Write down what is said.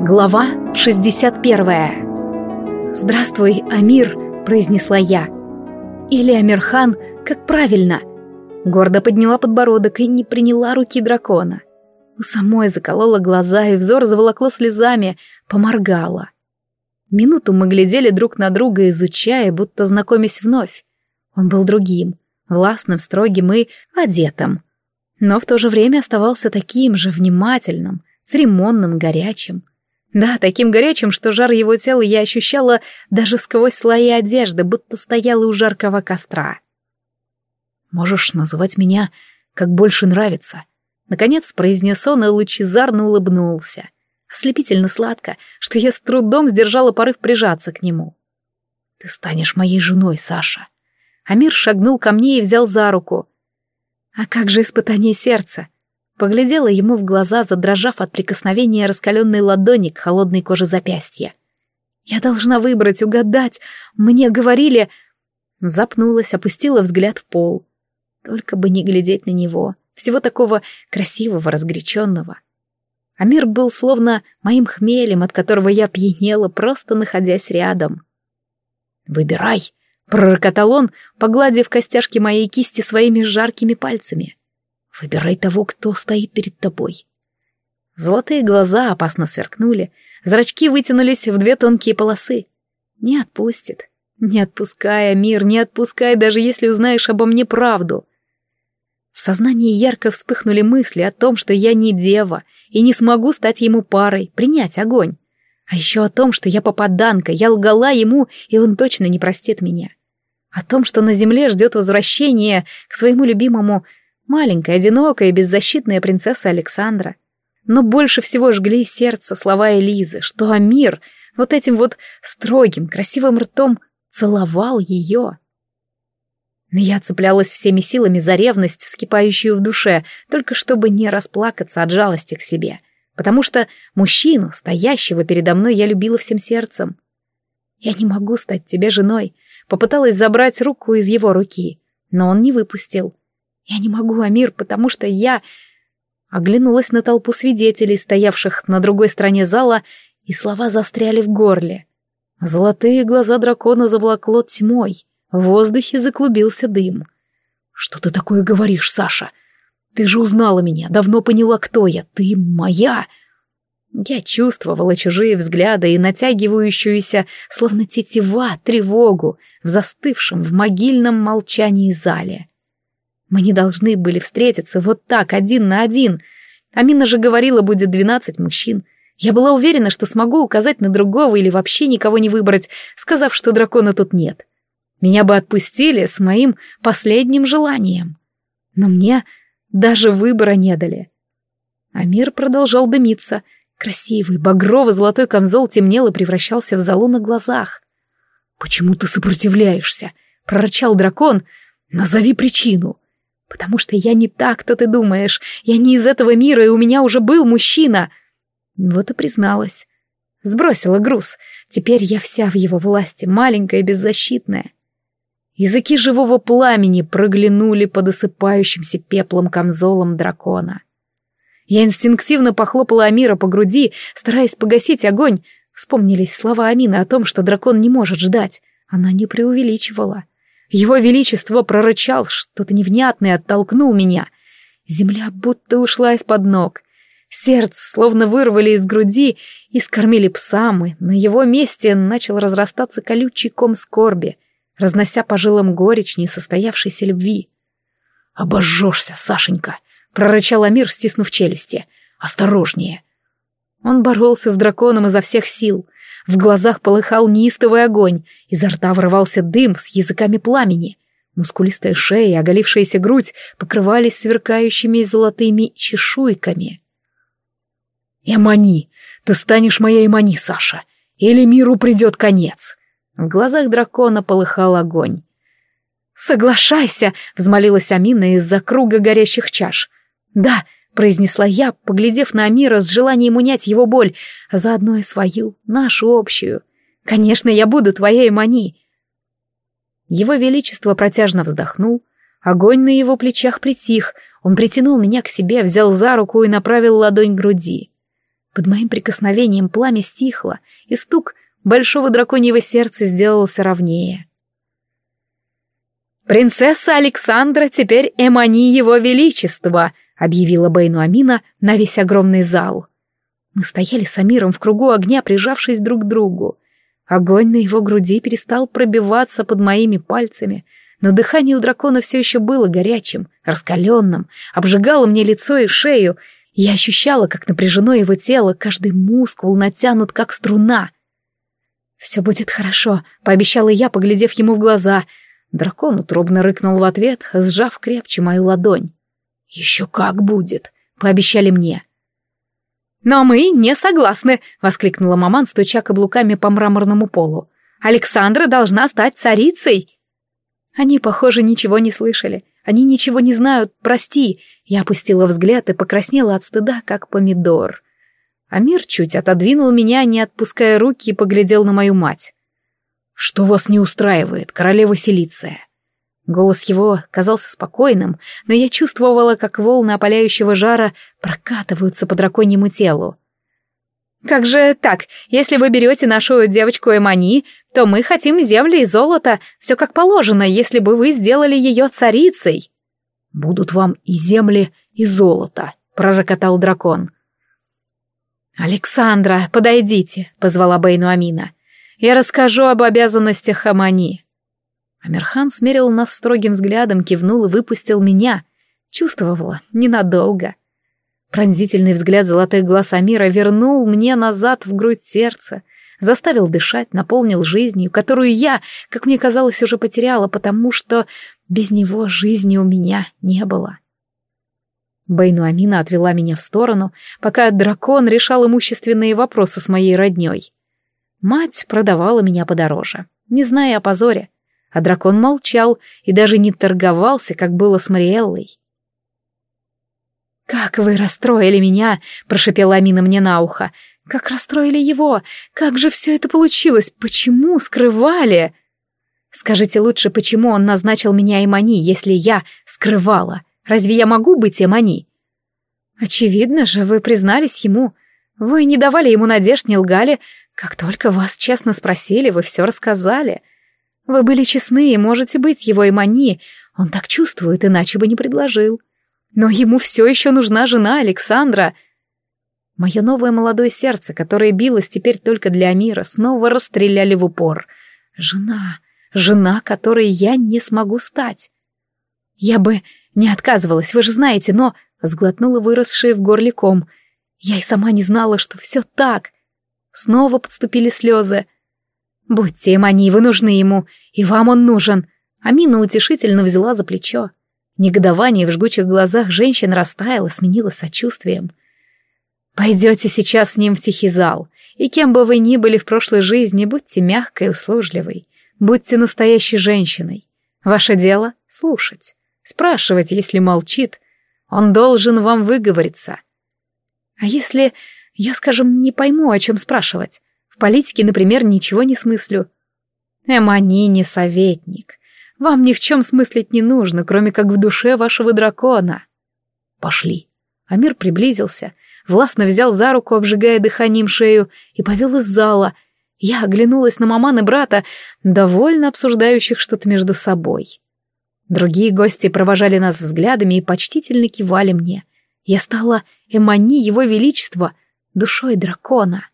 Глава 61 «Здравствуй, Амир», — произнесла я. «Или Амирхан, как правильно?» Гордо подняла подбородок и не приняла руки дракона. У самой заколола глаза, и взор заволокло слезами, поморгала. Минуту мы глядели друг на друга, изучая, будто знакомясь вновь. Он был другим, властным, строгим и одетым. Но в то же время оставался таким же внимательным, церемонным, горячим. Да, таким горячим, что жар его тела я ощущала даже сквозь слои одежды, будто стояла у жаркого костра. «Можешь называть меня, как больше нравится», — наконец произнес он и лучезарно улыбнулся. Ослепительно сладко, что я с трудом сдержала порыв прижаться к нему. «Ты станешь моей женой, Саша». Амир шагнул ко мне и взял за руку. «А как же испытание сердца?» Поглядела ему в глаза, задрожав от прикосновения раскаленной ладони к холодной коже запястья. «Я должна выбрать, угадать. Мне говорили...» Запнулась, опустила взгляд в пол. Только бы не глядеть на него, всего такого красивого, разгоряченного. Амир был словно моим хмелем, от которого я пьянела, просто находясь рядом. «Выбирай!» — пророкотал он, погладив костяшки моей кисти своими жаркими пальцами. Выбирай того, кто стоит перед тобой. Золотые глаза опасно сверкнули, зрачки вытянулись в две тонкие полосы. Не отпустит. Не отпускай, мир, не отпускай, даже если узнаешь обо мне правду. В сознании ярко вспыхнули мысли о том, что я не дева и не смогу стать ему парой, принять огонь. А еще о том, что я попаданка, я лгала ему, и он точно не простит меня. О том, что на земле ждет возвращение к своему любимому Маленькая, одинокая и беззащитная принцесса Александра. Но больше всего жгли сердце слова Элизы, что Амир вот этим вот строгим, красивым ртом целовал ее. Я цеплялась всеми силами за ревность, вскипающую в душе, только чтобы не расплакаться от жалости к себе, потому что мужчину, стоящего передо мной, я любила всем сердцем. «Я не могу стать тебе женой», попыталась забрать руку из его руки, но он не выпустил. «Я не могу, Амир, потому что я...» Оглянулась на толпу свидетелей, стоявших на другой стороне зала, и слова застряли в горле. Золотые глаза дракона заволокло тьмой, в воздухе заклубился дым. «Что ты такое говоришь, Саша? Ты же узнала меня, давно поняла, кто я. Ты моя!» Я чувствовала чужие взгляды и натягивающуюся, словно тетива, тревогу в застывшем в могильном молчании зале. Мы не должны были встретиться вот так, один на один. Амина же говорила, будет двенадцать мужчин. Я была уверена, что смогу указать на другого или вообще никого не выбрать, сказав, что дракона тут нет. Меня бы отпустили с моим последним желанием. Но мне даже выбора не дали. А мир продолжал дымиться. Красивый, багрово-золотой камзол темнел и превращался в залу на глазах. «Почему ты сопротивляешься?» — прорычал дракон. «Назови причину». Потому что я не так, кто ты думаешь. Я не из этого мира, и у меня уже был мужчина. Вот и призналась. Сбросила груз. Теперь я вся в его власти, маленькая и беззащитная. Языки живого пламени проглянули под осыпающимся пеплом камзолом дракона. Я инстинктивно похлопала Амира по груди, стараясь погасить огонь. Вспомнились слова Амины о том, что дракон не может ждать. Она не преувеличивала. Его Величество прорычал что-то невнятное, оттолкнул меня. Земля будто ушла из-под ног. Сердце словно вырвали из груди и скормили псам, и на его месте начал разрастаться колючий ком скорби, разнося по жилам горечь несостоявшейся любви. «Обожжешься, Сашенька!» — прорычал Амир, стиснув челюсти. «Осторожнее!» Он боролся с драконом изо всех сил — в глазах полыхал неистовый огонь, изо рта вырывался дым с языками пламени. Мускулистая шея и оголившаяся грудь покрывались сверкающими золотыми чешуйками. «Эмани! Ты станешь моей Эмани, Саша! Или миру придет конец!» В глазах дракона полыхал огонь. «Соглашайся!» — взмолилась Амина из-за круга горящих чаш. «Да!» Произнесла я, поглядев на Амира с желанием унять его боль, а заодно и свою, нашу общую. «Конечно, я буду твоей Мани!» Его Величество протяжно вздохнул, огонь на его плечах притих, он притянул меня к себе, взял за руку и направил ладонь к груди. Под моим прикосновением пламя стихло, и стук большого драконьего сердца сделался ровнее. «Принцесса Александра теперь Эмани Его Величества», — объявила Бейну Амина на весь огромный зал. Мы стояли с Амиром в кругу огня, прижавшись друг к другу. Огонь на его груди перестал пробиваться под моими пальцами, но дыхание у дракона все еще было горячим, раскаленным, обжигало мне лицо и шею. Я ощущала, как напряжено его тело, каждый мускул натянут, как струна. «Все будет хорошо», — пообещала я, поглядев ему в глаза — Дракон утробно рыкнул в ответ, сжав крепче мою ладонь. «Еще как будет!» — пообещали мне. «Но мы не согласны!» — воскликнула маман, стуча каблуками по мраморному полу. «Александра должна стать царицей!» Они, похоже, ничего не слышали. Они ничего не знают, прости. Я опустила взгляд и покраснела от стыда, как помидор. Амир чуть отодвинул меня, не отпуская руки, и поглядел на мою мать. «Что вас не устраивает, королева Селиция?» Голос его казался спокойным, но я чувствовала, как волны опаляющего жара прокатываются по драконьему телу. «Как же так? Если вы берете нашу девочку Эмани, то мы хотим земли и золото, все как положено, если бы вы сделали ее царицей». «Будут вам и земли, и золото», — пророкотал дракон. «Александра, подойдите», — позвала Бейну Амина. Я расскажу об обязанностях Амани». Амирхан смерил нас строгим взглядом, кивнул и выпустил меня. Чувствовала, ненадолго. Пронзительный взгляд золотых глаз Амира вернул мне назад в грудь сердце, заставил дышать, наполнил жизнью, которую я, как мне казалось, уже потеряла, потому что без него жизни у меня не было. Бейну Амина отвела меня в сторону, пока дракон решал имущественные вопросы с моей роднёй. Мать продавала меня подороже, не зная о позоре, а дракон молчал и даже не торговался, как было с Мариэллой. «Как вы расстроили меня!» — прошепела Амина мне на ухо. «Как расстроили его! Как же все это получилось! Почему скрывали?» «Скажите лучше, почему он назначил меня Эмани, если я скрывала? Разве я могу быть Эмани?» «Очевидно же, вы признались ему. Вы не давали ему надежд, не лгали, как только вас честно спросили, вы все рассказали. Вы были честны и можете быть его имани. Он так чувствует, иначе бы не предложил. Но ему все еще нужна жена Александра. Мое новое молодое сердце, которое билось теперь только для мира, снова расстреляли в упор. Жена, жена, которой я не смогу стать. Я бы не отказывалась, вы же знаете, но... Сглотнула выросшие в горле ком. Я и сама не знала, что все так — Снова подступили слезы. «Будьте, Эмани, вы нужны ему, и вам он нужен». Амина утешительно взяла за плечо. Негодование в жгучих глазах женщин растаяло, сменилось сочувствием. «Пойдете сейчас с ним в тихий зал, и кем бы вы ни были в прошлой жизни, будьте мягкой и услужливой, будьте настоящей женщиной. Ваше дело — слушать, спрашивать, если молчит. Он должен вам выговориться. А если я, скажем, не пойму, о чем спрашивать. В политике, например, ничего не смыслю. Эмани не советник. Вам ни в чем смыслить не нужно, кроме как в душе вашего дракона. Пошли. Амир приблизился, властно взял за руку, обжигая дыханием шею, и повел из зала. Я оглянулась на маман и брата, довольно обсуждающих что-то между собой. Другие гости провожали нас взглядами и почтительно кивали мне. Я стала Эмани Его Величества — душой дракона.